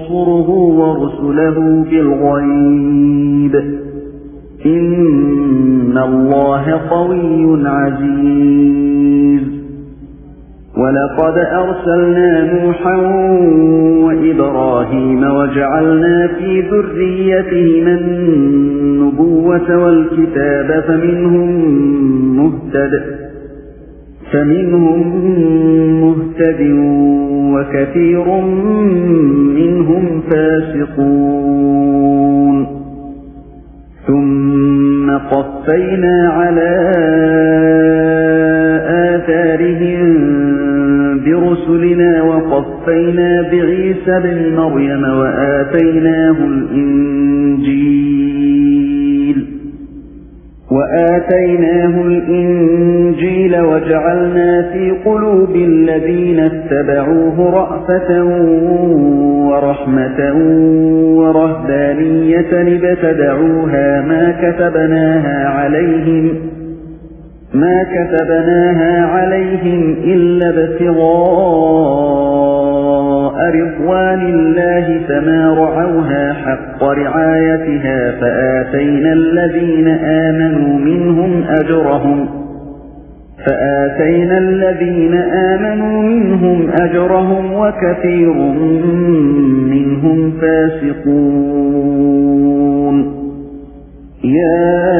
ينصره ورسله بالغيب إن الله قوي عزيز ولقد أرسلنا نوحا وإبراهيم وجعلنا في ذريتهما النبوة والكتاب فمنهم مهتد فمنهم مهتد وكثير منهم فاسقون. ثم قفينا على آثارهم برسلنا وقفينا بعيسى بن مريم وآتيناه الإنجيل. وآتيناه الإنجيل وجعلنا في قلوب الذين اتبعوه رأفة ورحمة ورهبانية لبتدعوها ما كتبناها عليهم ما كتبناها عليهم إلا ابتغاء رضوان الله فما رعوها حق رعايتها فآتينا الذين آمنوا منهم أجرهم فآتينا الذين آمنوا منهم أجرهم وكثير منهم فاسقون. يا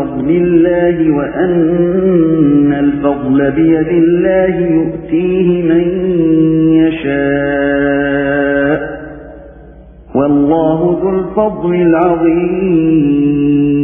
فضل الله وأن الفضل بيد الله يؤتيه من يشاء. والله ذو الفضل العظيم.